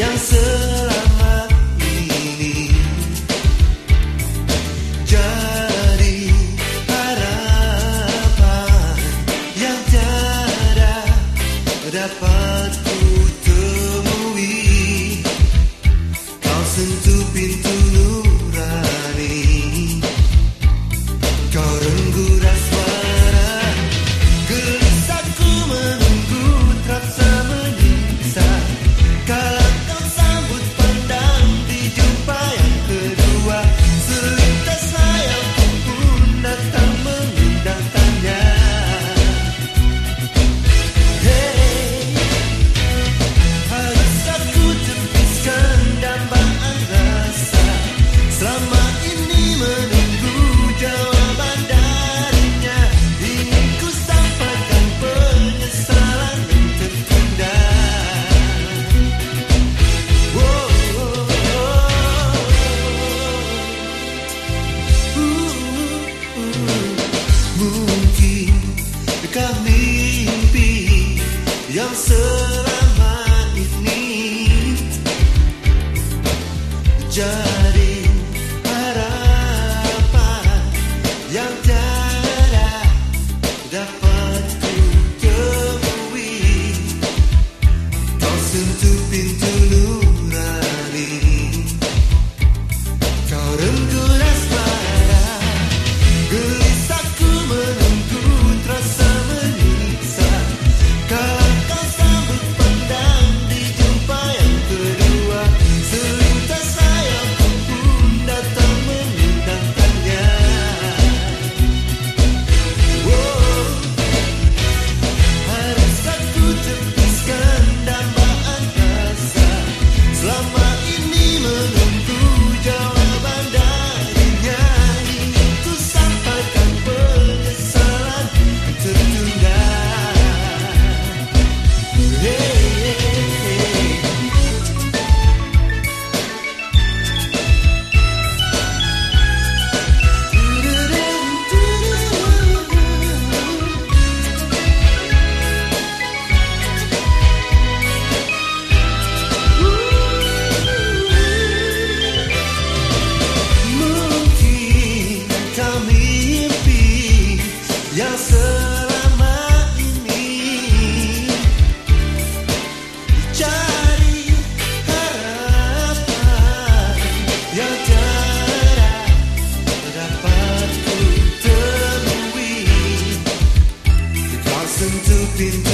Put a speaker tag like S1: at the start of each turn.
S1: yang selama ini. Jadi harapan yang tiada dapat kutemui kau sentuh pintu nurani. Kau just be